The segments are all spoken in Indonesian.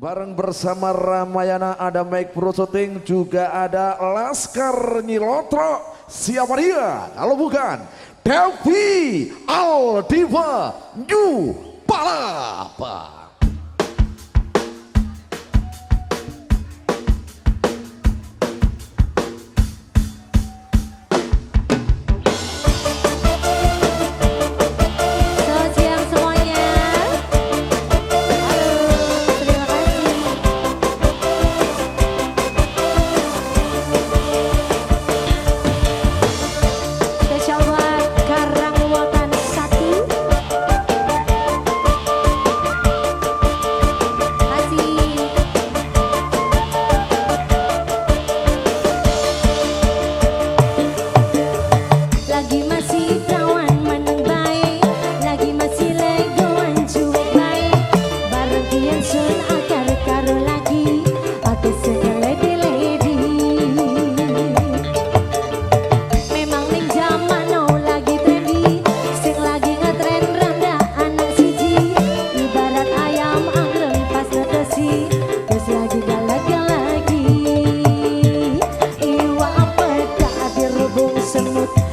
Bareng bersama Ramayana ada Mike Pro juga ada Laskar Nyilotro. Siapa dia? Kalau bukan Devi Aldiva New Palapa. semut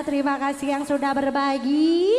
terima kasih yang sudah berbagi.